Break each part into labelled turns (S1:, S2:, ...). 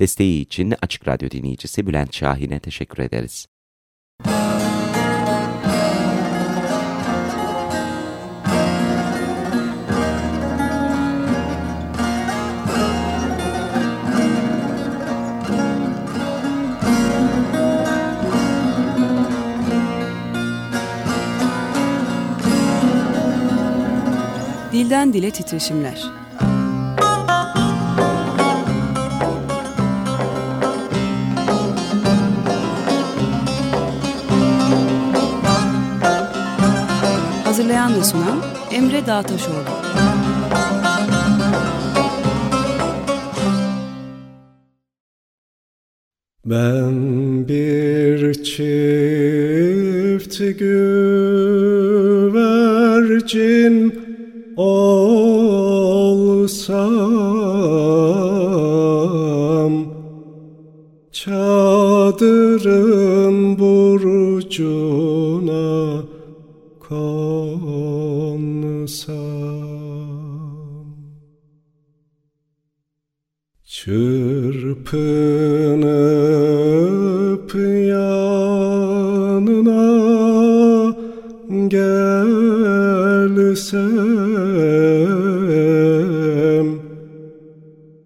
S1: Desteği için Açık Radyo dinleyicisi Bülent Şahin'e teşekkür ederiz.
S2: Dilden Dile Titreşimler Hazırlayan ve sunan Emre Dağtaşoğlu.
S3: Ben bir çift güvercin olsam Çadırın Çırpınıp yanına gelsem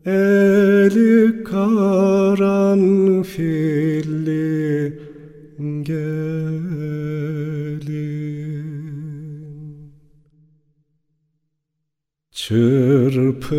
S3: Eli karanfilli gelin. Çırpınıp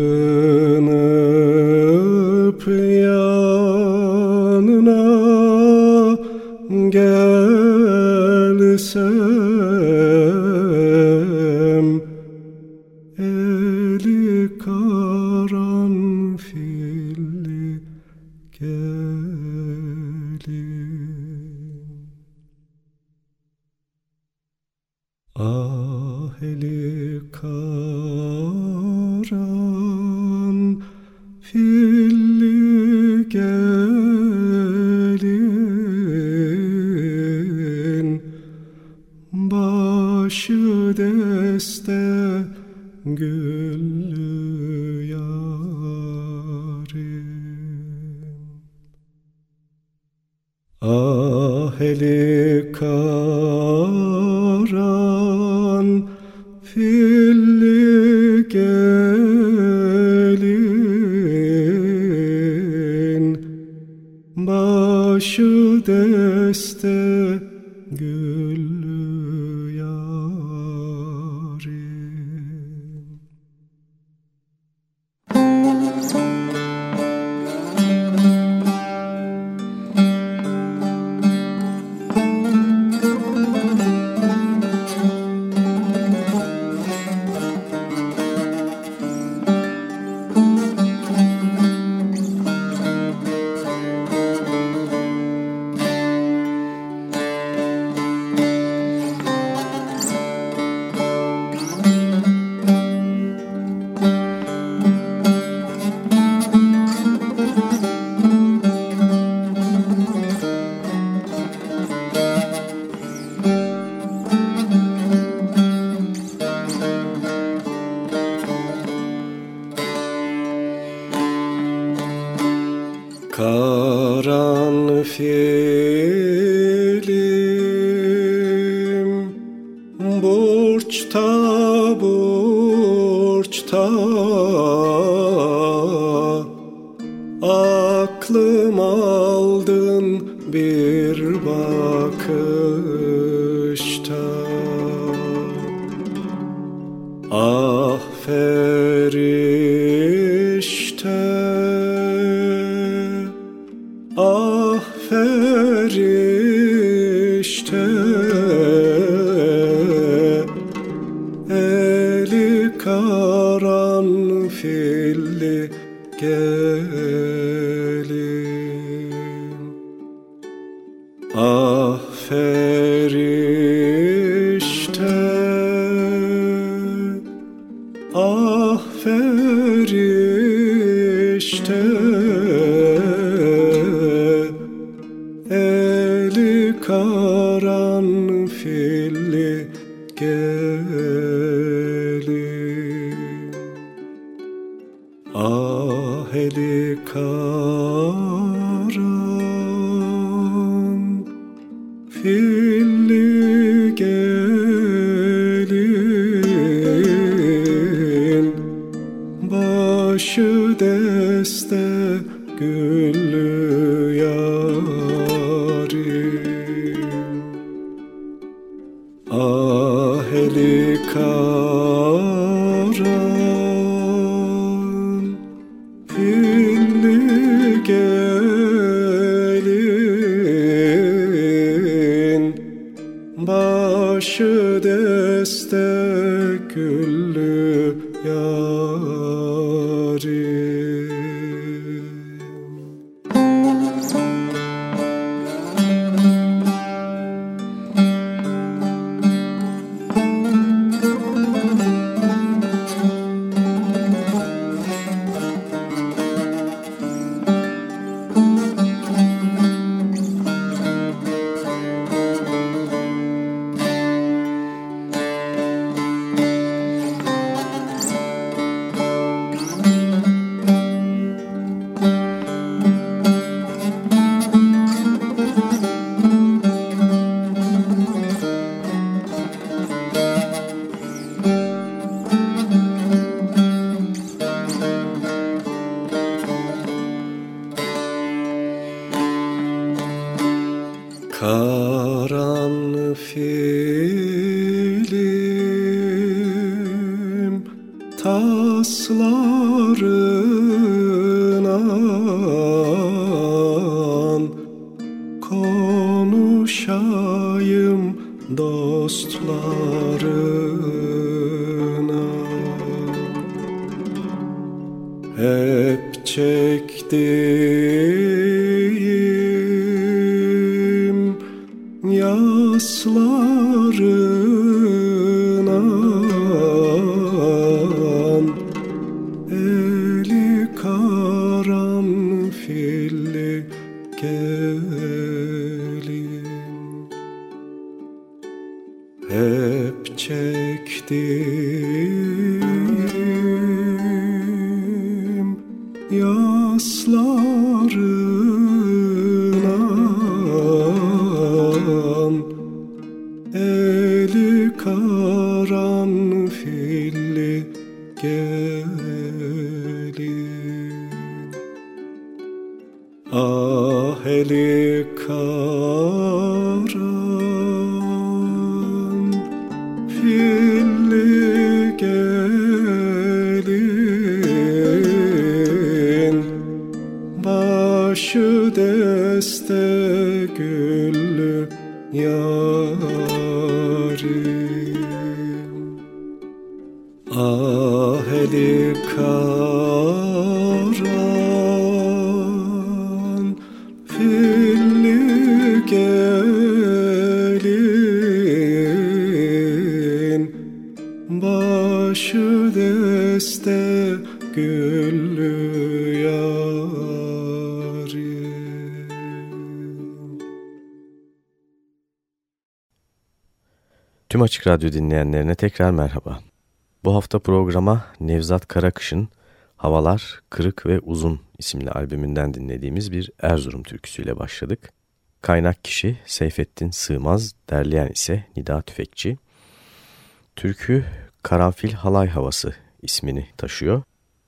S3: konuşayım dostlarına. Hep çektiğim
S4: Tüm Açık Radyo dinleyenlerine tekrar merhaba. Bu hafta programa Nevzat Karakış'ın Havalar Kırık ve Uzun isimli albümünden dinlediğimiz bir Erzurum türküsüyle başladık. Kaynak kişi Seyfettin Sığmaz, derleyen ise Nida Tüfekçi. Türkü Karanfil Halay Havası ismini taşıyor.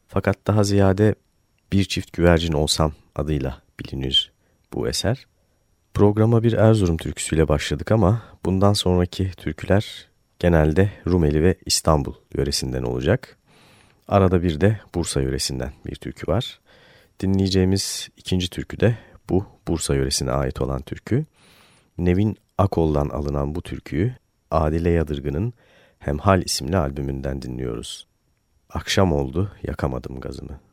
S4: Fakat daha ziyade Bir Çift Güvercin Olsam adıyla bilinir bu eser. Programa bir Erzurum türküsüyle başladık ama bundan sonraki türküler genelde Rumeli ve İstanbul yöresinden olacak. Arada bir de Bursa yöresinden bir türkü var. Dinleyeceğimiz ikinci türkü de bu Bursa yöresine ait olan türkü. Nevin Akol'dan alınan bu türküyü Adile Yadırgın'ın Hemhal isimli albümünden dinliyoruz. Akşam oldu yakamadım gazımı.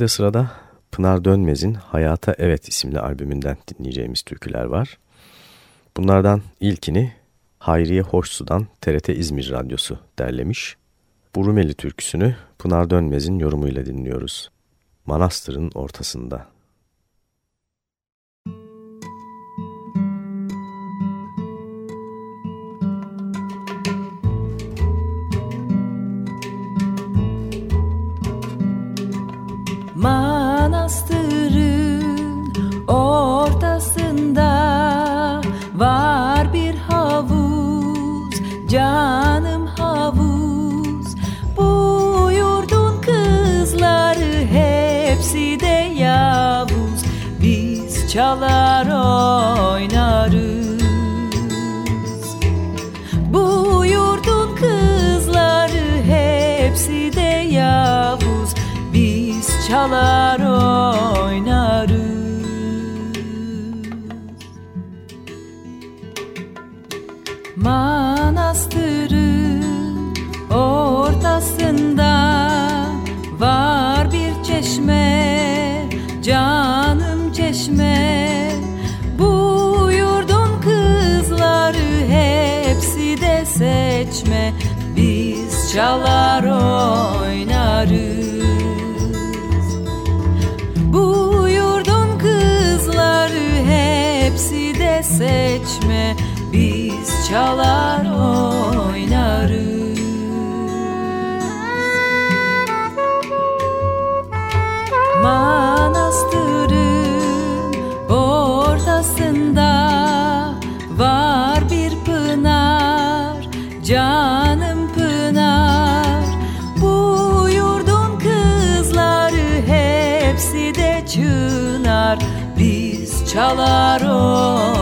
S4: Şimdi de sırada Pınar Dönmez'in Hayata Evet isimli albümünden dinleyeceğimiz türküler var. Bunlardan ilkini Hayriye Hoşsu'dan TRT İzmir Radyosu derlemiş. Bu Rumeli türküsünü Pınar Dönmez'in yorumuyla dinliyoruz. Manastırın ortasında.
S5: Manastırın ortasında var bir havuz canım havuz. Bu yurdun kızları hepsi de yavuz. Biz çalar çalar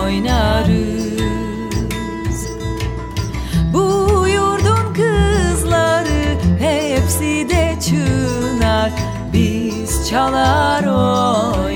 S5: oynarız. Bu yurdun kızları hepsi de çınar. Biz çalar oynarız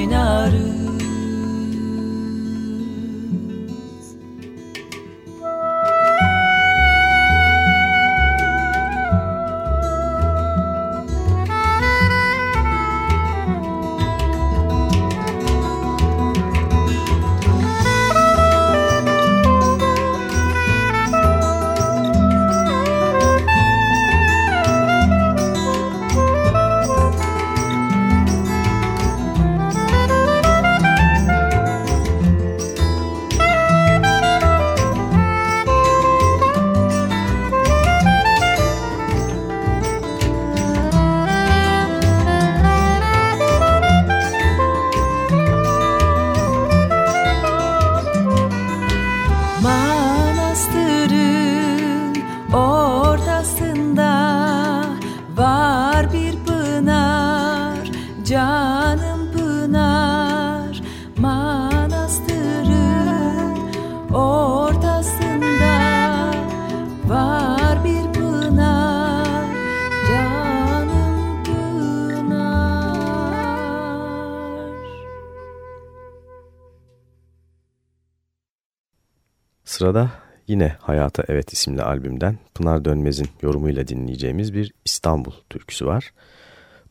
S4: Sırada yine Hayata Evet isimli albümden Pınar Dönmez'in yorumuyla dinleyeceğimiz bir İstanbul türküsü var.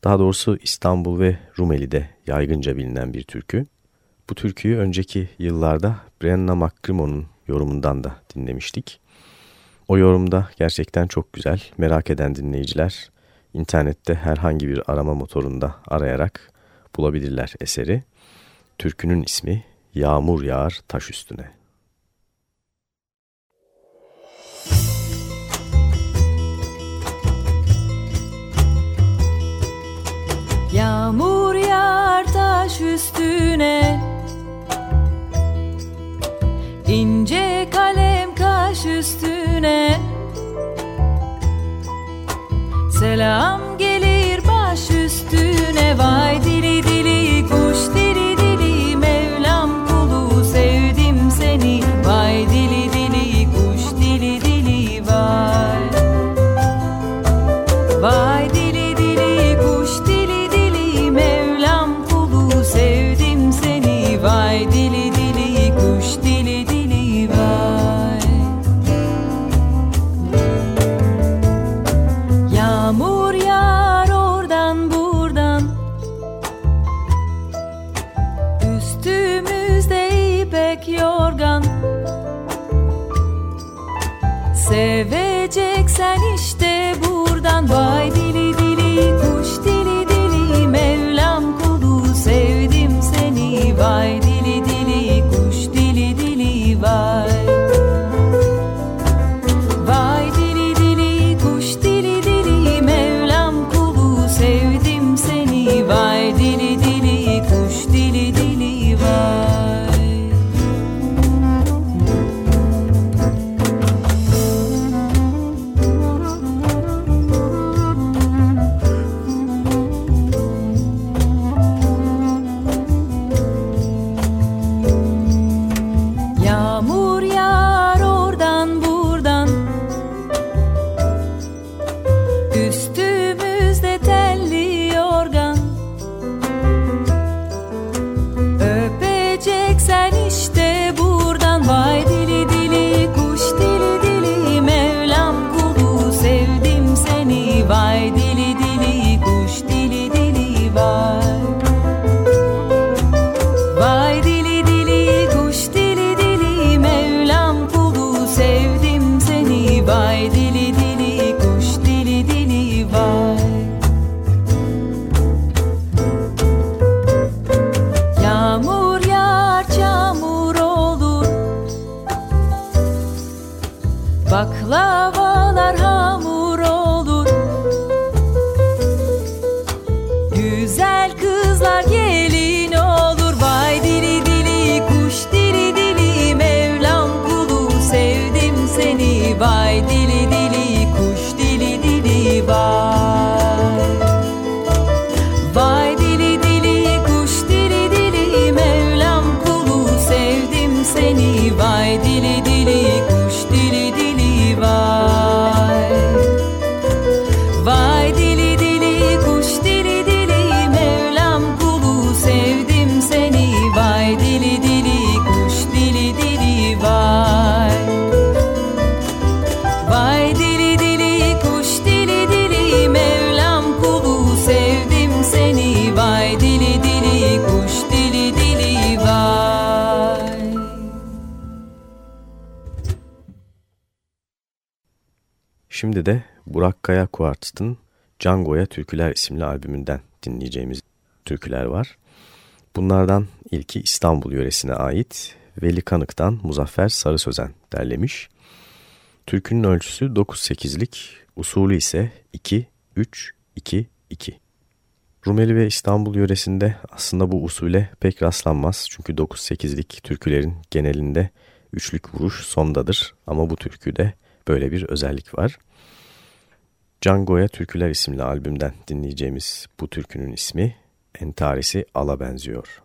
S4: Daha doğrusu İstanbul ve Rumeli'de yaygınca bilinen bir türkü. Bu türküyü önceki yıllarda Brenna McCrimmon'un yorumundan da dinlemiştik. O yorumda gerçekten çok güzel. Merak eden dinleyiciler internette herhangi bir arama motorunda arayarak bulabilirler eseri. Türkünün ismi Yağmur Yağar Taş Üstüne.
S5: Yağmur yağar taş üstüne. İnce kalem kaş üstüne. Selam
S4: Burak Kaya Kuartet'in Django'ya Türküler isimli albümünden dinleyeceğimiz türküler var. Bunlardan ilki İstanbul yöresine ait Veli Kanık'tan Muzaffer Sarı Sözen derlemiş. Türkünün ölçüsü 9-8'lik, usulü ise 2-3-2-2. Rumeli ve İstanbul yöresinde aslında bu usule pek rastlanmaz. Çünkü 9-8'lik türkülerin genelinde üçlük vuruş sondadır ama bu türküde böyle bir özellik var. Django'ya Türküler isimli albümden dinleyeceğimiz bu türkünün ismi Entarisi Ala benziyor.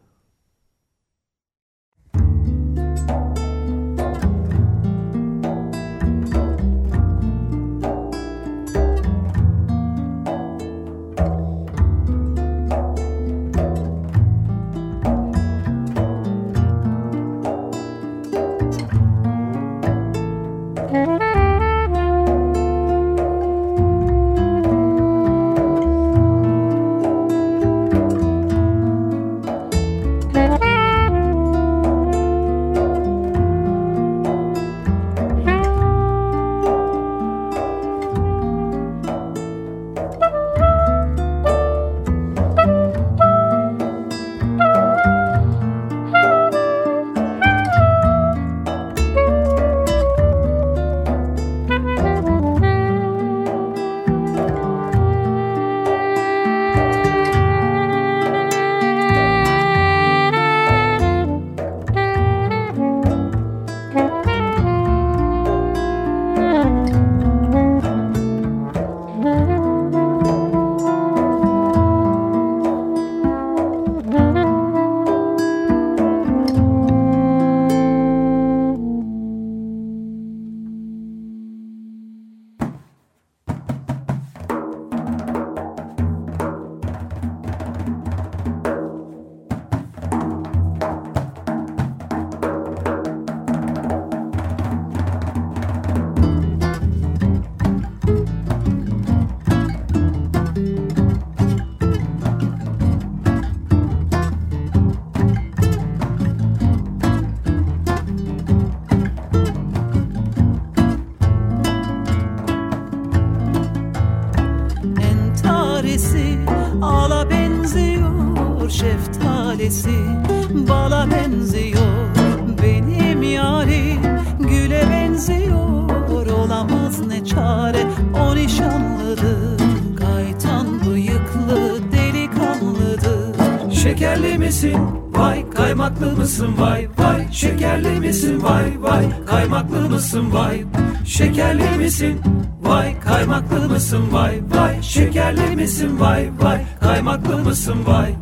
S3: Kaymaklı mısın? Vay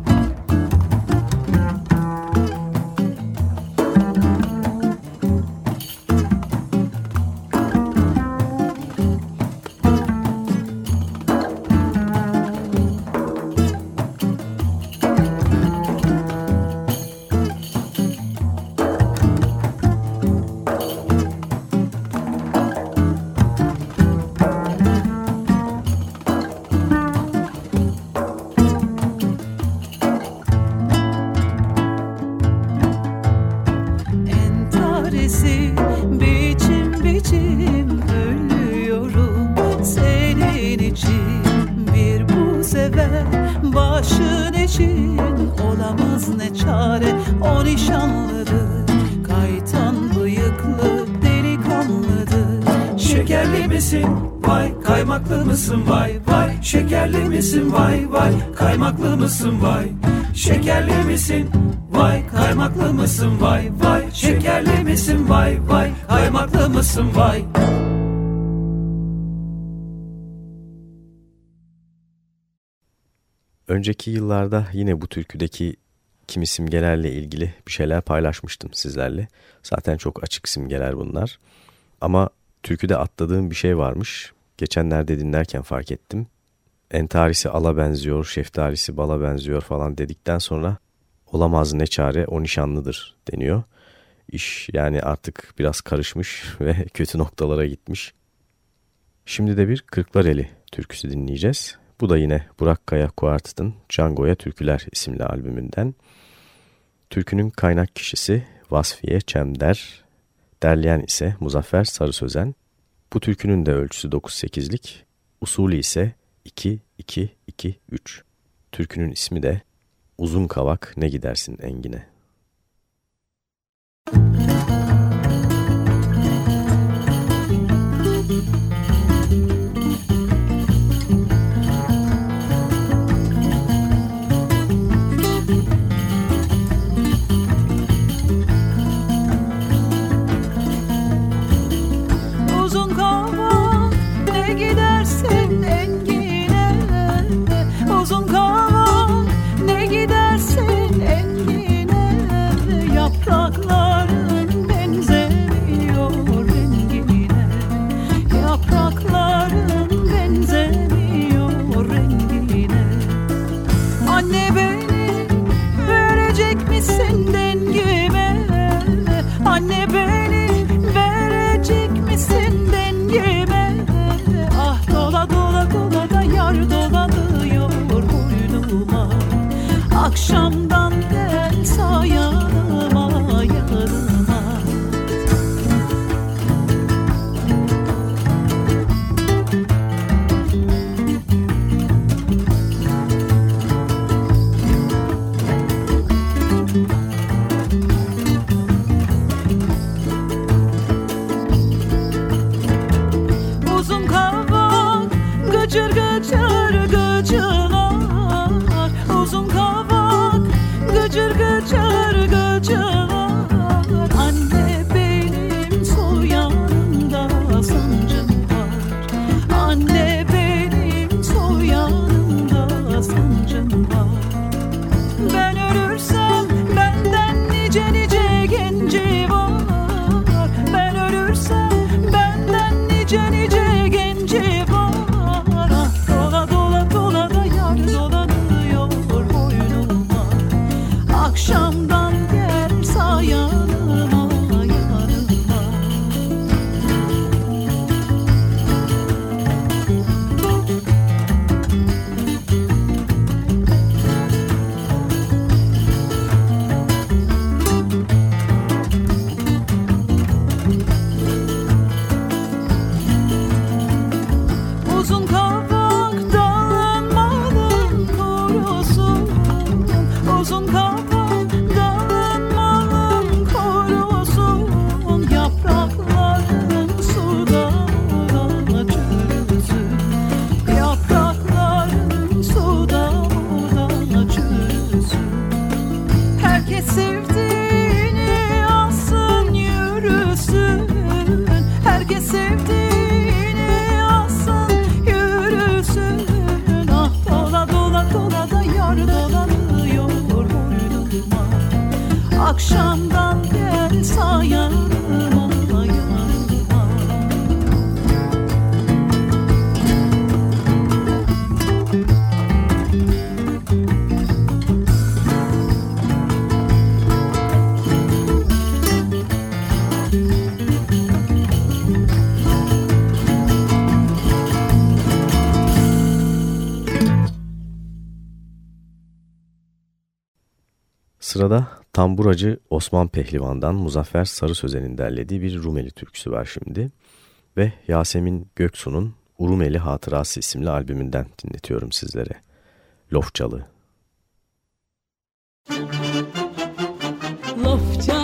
S4: Önceki yıllarda yine bu türküdeki kimi simgelerle ilgili bir şeyler paylaşmıştım sizlerle. Zaten çok açık simgeler bunlar. Ama türküde atladığım bir şey varmış. Geçenlerde dinlerken fark ettim. Entarisi ala benziyor, şeftalisi bala benziyor falan dedikten sonra olamaz ne çare o nişanlıdır deniyor. İş yani artık biraz karışmış ve kötü noktalara gitmiş. Şimdi de bir Kırklareli türküsü dinleyeceğiz. Bu da yine Burak Kaya Kuartet'in Django'ya Türküler isimli albümünden. Türkünün kaynak kişisi Vasfiye Çemder, derleyen ise Muzaffer Sarı Sözen. Bu türkünün de ölçüsü 9-8'lik, usulü ise 2-2-2-3. Türkünün ismi de Uzun Kavak Ne Gidersin Engine.
S6: Akşamdan gel sayanıma yanıma Uzun kavak gıcır gıcır
S4: Sırada tamburacı Osman Pehlivan'dan Muzaffer Sarı Sözen'in derlediği bir Rumeli türküsü var şimdi. Ve Yasemin Göksu'nun Urumeli Hatırası isimli albümünden dinletiyorum sizlere. Lofçalı.
S5: Lofçanın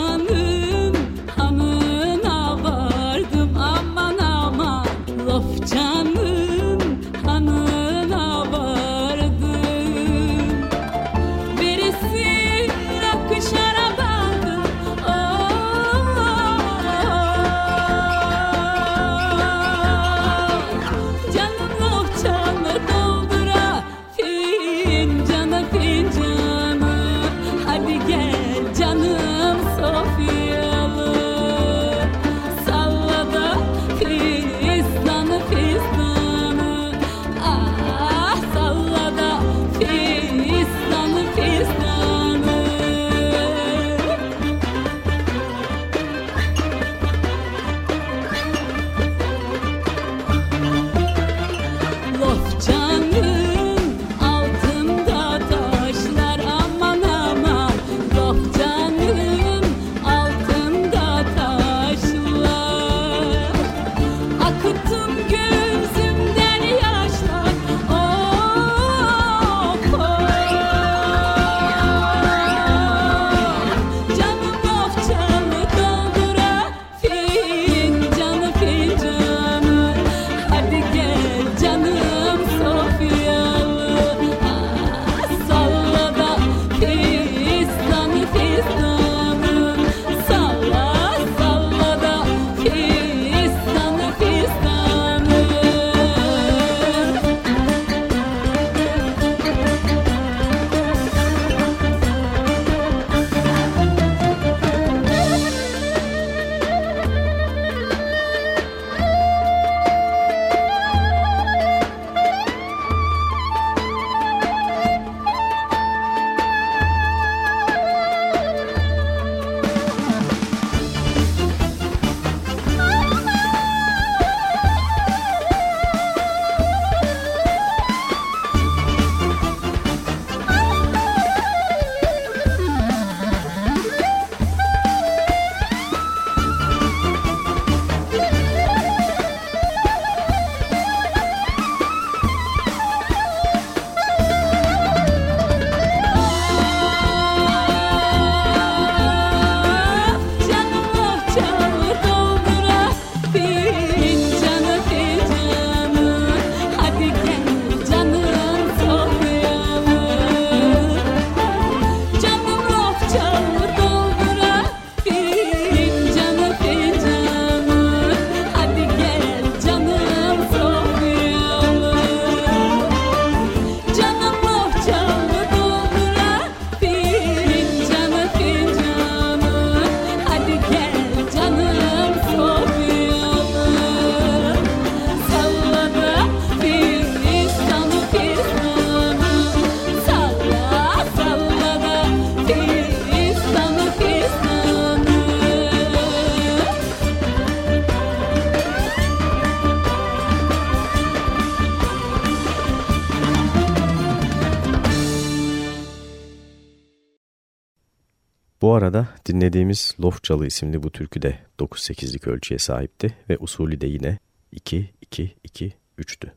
S4: dinlediğimiz Lofçalı isimli bu türkü de 9-8'lik ölçüye sahipti ve usulü de yine 2-2-2-3'tü.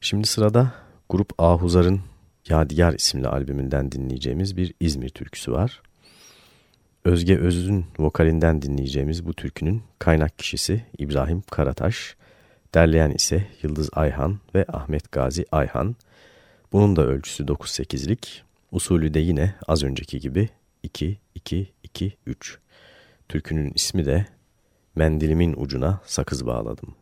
S4: Şimdi sırada Grup Ahuzar'ın Yadigar isimli albümünden dinleyeceğimiz bir İzmir türküsü var. Özge Öz'ün vokalinden dinleyeceğimiz bu türkünün kaynak kişisi İbrahim Karataş, derleyen ise Yıldız Ayhan ve Ahmet Gazi Ayhan. Bunun da ölçüsü 9-8'lik, usulü de yine az önceki gibi 2-2-2-3. Türkünün ismi de Mendilimin ucuna sakız bağladım.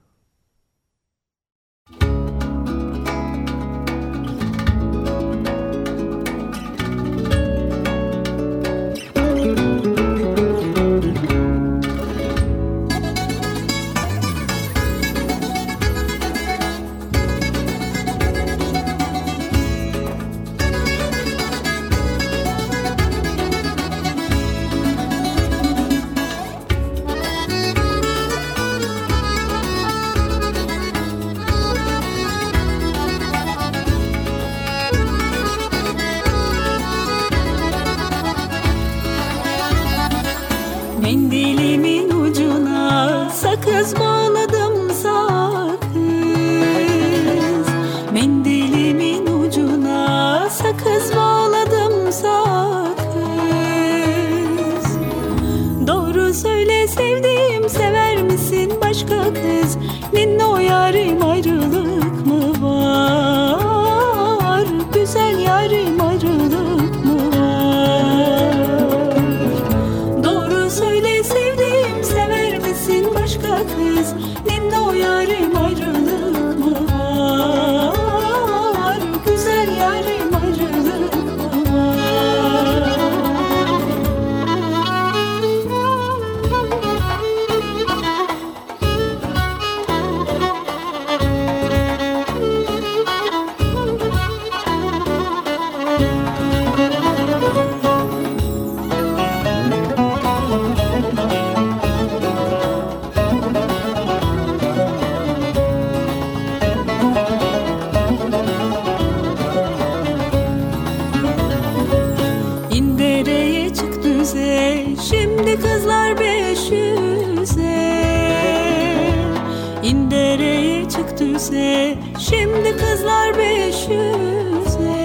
S5: Şimdi kızlar beş yüze.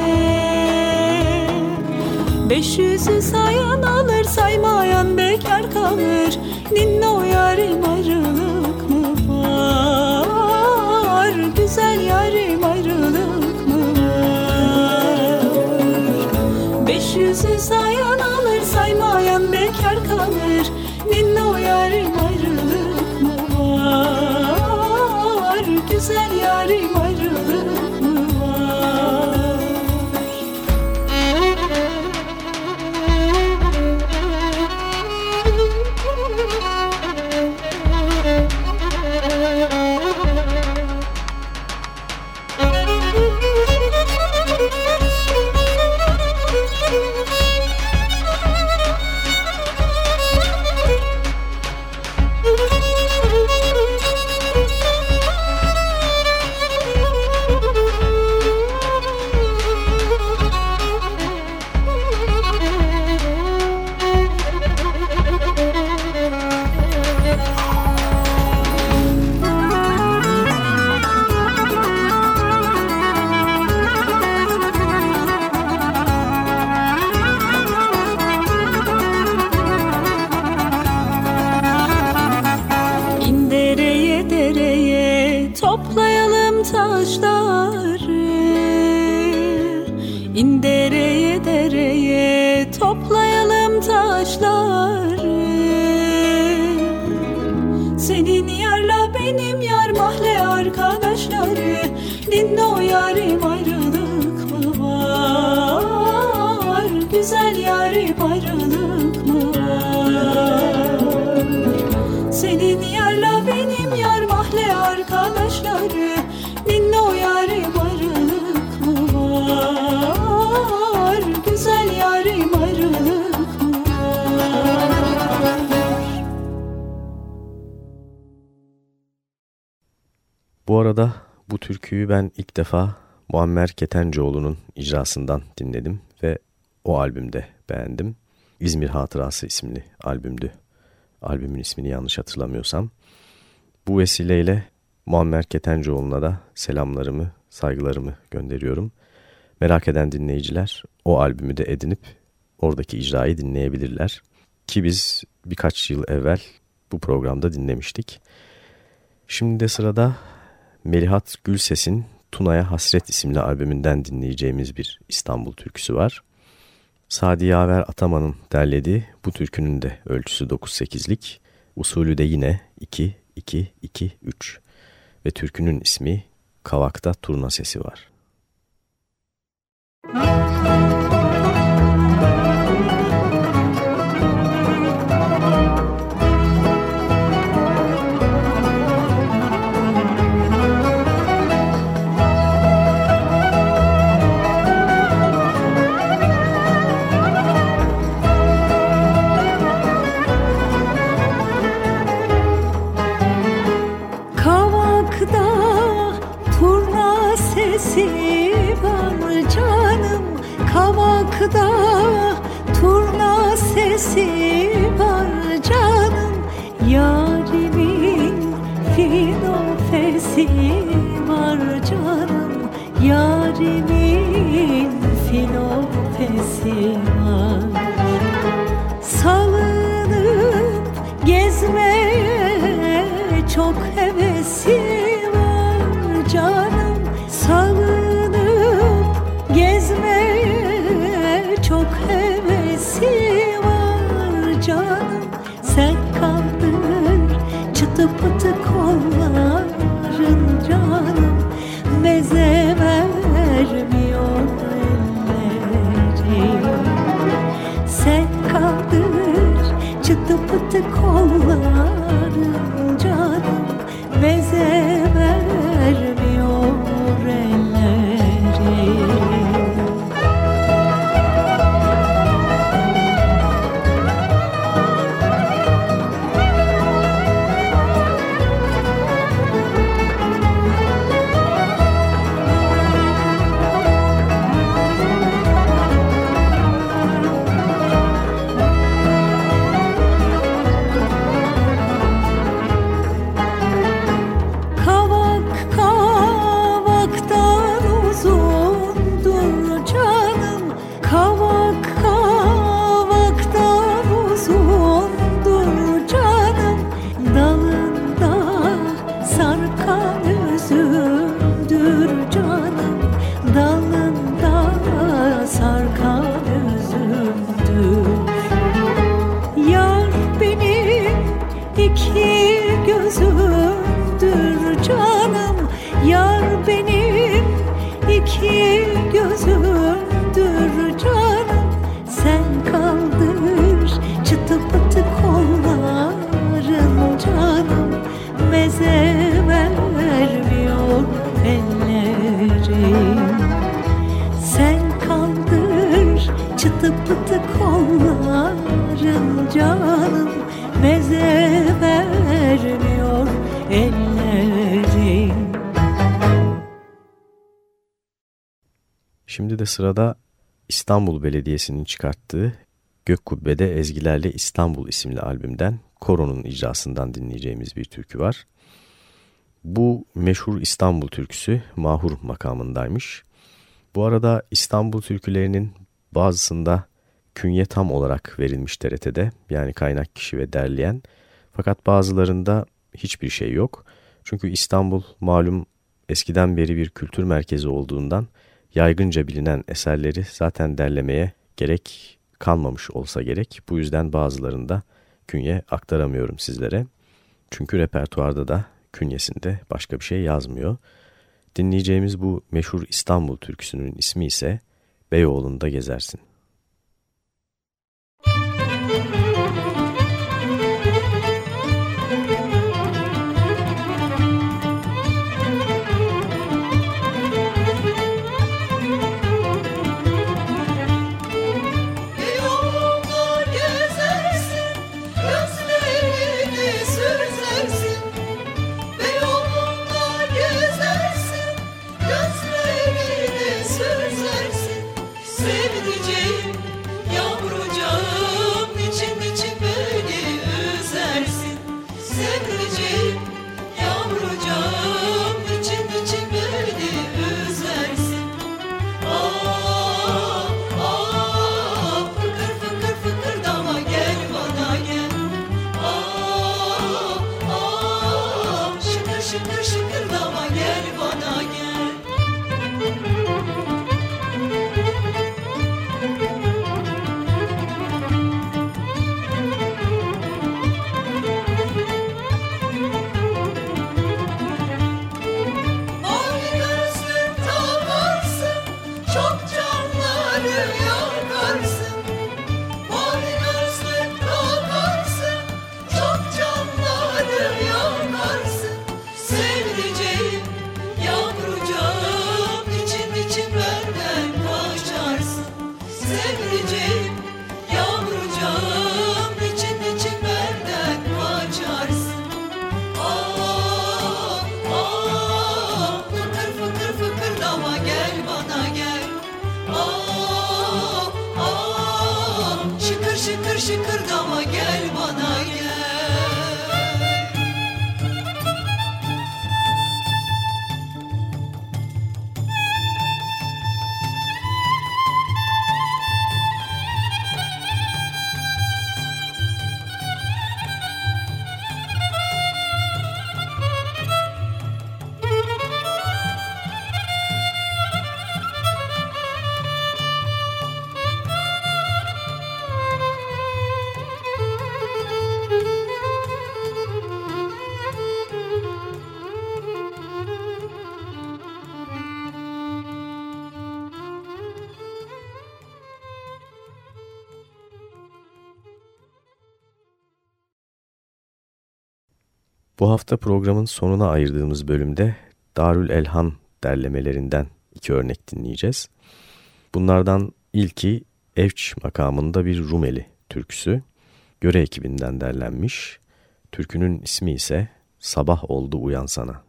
S5: Beş yüzü sayan alır saymayan bekar kalır. Ninno yarim ayrılık benim yar mahle
S4: Bu arada bu türküyü ben ilk defa Muammer Ketencoğlu'nun icrasından dinledim ve o albümde beğendim. İzmir Hatırası isimli albümdü. Albümün ismini yanlış hatırlamıyorsam. Bu vesileyle Muammer Ketencoğlu'na da selamlarımı, saygılarımı gönderiyorum. Merak eden dinleyiciler o albümü de edinip oradaki icrayı dinleyebilirler. Ki biz birkaç yıl evvel bu programda dinlemiştik. Şimdi de sırada Melihat Gülses'in Tuna'ya Hasret isimli albümünden dinleyeceğimiz bir İstanbul türküsü var. Sadi Yaver Ataman'ın derlediği bu türkünün de ölçüsü 9-8'lik, usulü de yine 2-2-2-3 ve türkünün ismi Kavak'ta Turna Sesi var.
S5: Kavakta sesi var canım Yarimin filofesi var canım Yarimin filofesi var
S7: Sıtı kolların canım. Meze vermiyor elleri Sen kaldır çıtı pıtı
S8: kollar sırada İstanbul Belediyesi'nin çıkarttığı Gök Kubbe'de Ezgilerle İstanbul isimli albümden Koro'nun icrasından dinleyeceğimiz bir türkü var. Bu meşhur İstanbul türküsü mahur makamındaymış. Bu arada İstanbul türkülerinin bazısında künye tam olarak verilmiş TRT'de yani kaynak kişi ve derleyen fakat bazılarında hiçbir şey yok. Çünkü İstanbul malum eskiden beri bir kültür merkezi olduğundan yaygınca bilinen eserleri zaten derlemeye gerek kalmamış olsa gerek. Bu yüzden bazılarında künye aktaramıyorum sizlere. Çünkü repertuarda da künyesinde başka bir şey yazmıyor. Dinleyeceğimiz bu meşhur İstanbul türküsünün ismi ise Beyoğlu'nda gezersin.
S5: Aa, aa, şıkır şıkır şıkırdama gel bana gel.
S4: Bu hafta programın sonuna ayırdığımız bölümde Darül Elhan derlemelerinden iki örnek dinleyeceğiz. Bunlardan ilki Evç makamında bir Rumeli türküsü. Göre ekibinden derlenmiş. Türkünün ismi ise Sabah Oldu Uyan Sana.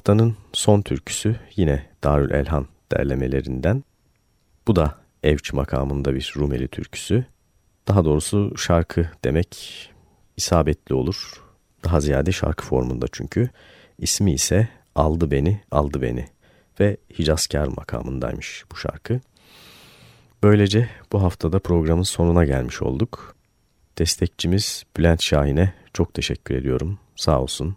S4: Haftanın son türküsü yine Darül Elhan derlemelerinden. Bu da Evç makamında bir Rumeli türküsü. Daha doğrusu şarkı demek isabetli olur. Daha ziyade şarkı formunda çünkü. İsmi ise Aldı Beni, Aldı Beni ve Hicazkar makamındaymış bu şarkı. Böylece bu haftada programın sonuna gelmiş olduk. Destekçimiz Bülent Şahin'e çok teşekkür ediyorum. Sağ olsun.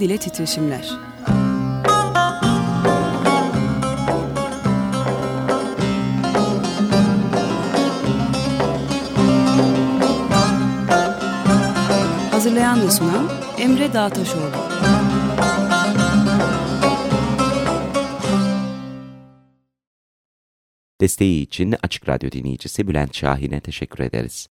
S2: Dile titreşimler. Hazırlayan ve sunan Emre Dağtaşoğlu.
S1: Desteği için Açık Radyo dinleyicisi Bülent Şahin'e teşekkür ederiz.